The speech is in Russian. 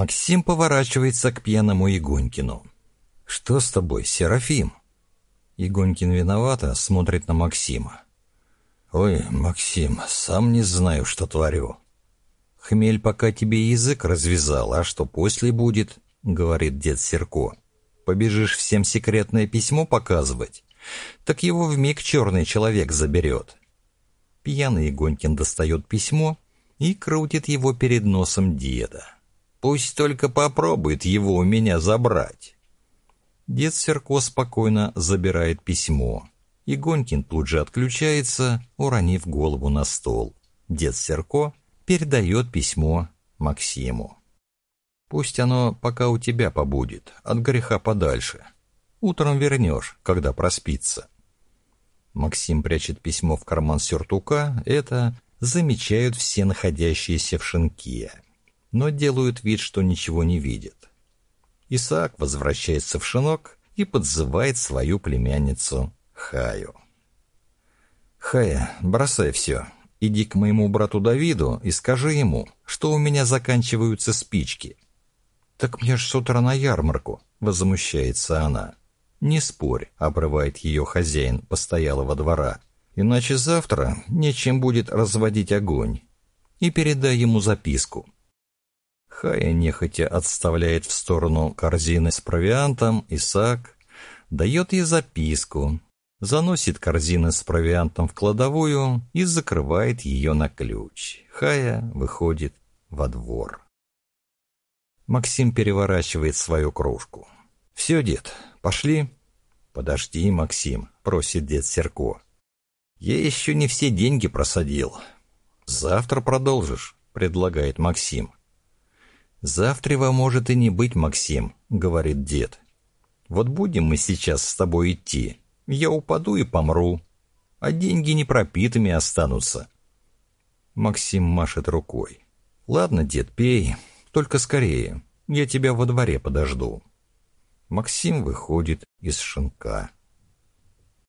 Максим поворачивается к пьяному Игонькину. «Что с тобой, Серафим?» Игонькин виновато смотрит на Максима. «Ой, Максим, сам не знаю, что творю». «Хмель пока тебе язык развязал, а что после будет?» — говорит дед Серко. «Побежишь всем секретное письмо показывать? Так его вмиг черный человек заберет». Пьяный Игонькин достает письмо и крутит его перед носом деда. «Пусть только попробует его у меня забрать». Дед Серко спокойно забирает письмо. Игонькин тут же отключается, уронив голову на стол. Дед Серко передает письмо Максиму. «Пусть оно пока у тебя побудет, от греха подальше. Утром вернешь, когда проспится». Максим прячет письмо в карман сюртука, это замечают все находящиеся в шинке, но делают вид, что ничего не видят. Исаак возвращается в шинок и подзывает свою племянницу Хаю. «Хая, бросай все. Иди к моему брату Давиду и скажи ему, что у меня заканчиваются спички». «Так мне ж с утра на ярмарку», — возмущается она. «Не спорь», — обрывает ее хозяин постоялого двора. «Иначе завтра нечем будет разводить огонь. И передай ему записку». Хая нехотя отставляет в сторону корзины с провиантом, Исаак дает ей записку, заносит корзины с провиантом в кладовую и закрывает ее на ключ. Хая выходит во двор. Максим переворачивает свою кружку. «Все, дед, пошли?» «Подожди, Максим», — просит дед Серко. «Я еще не все деньги просадил». «Завтра продолжишь», — предлагает Максим. «Завтра может и не быть, Максим», — говорит дед. «Вот будем мы сейчас с тобой идти, я упаду и помру, а деньги непропитыми останутся. Максим машет рукой. Ладно, дед, пей, только скорее, я тебя во дворе подожду. Максим выходит из шинка.